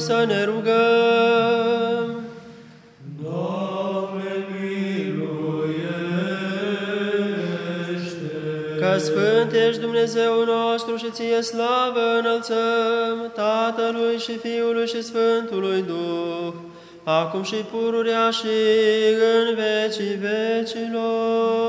să ne rugăm. Doamne, miluiește! Că Sfânt ești Dumnezeu nostru și ție slavă înălțăm Tatălui și Fiului și Sfântului Duh, acum și pururea și în vecii vecilor.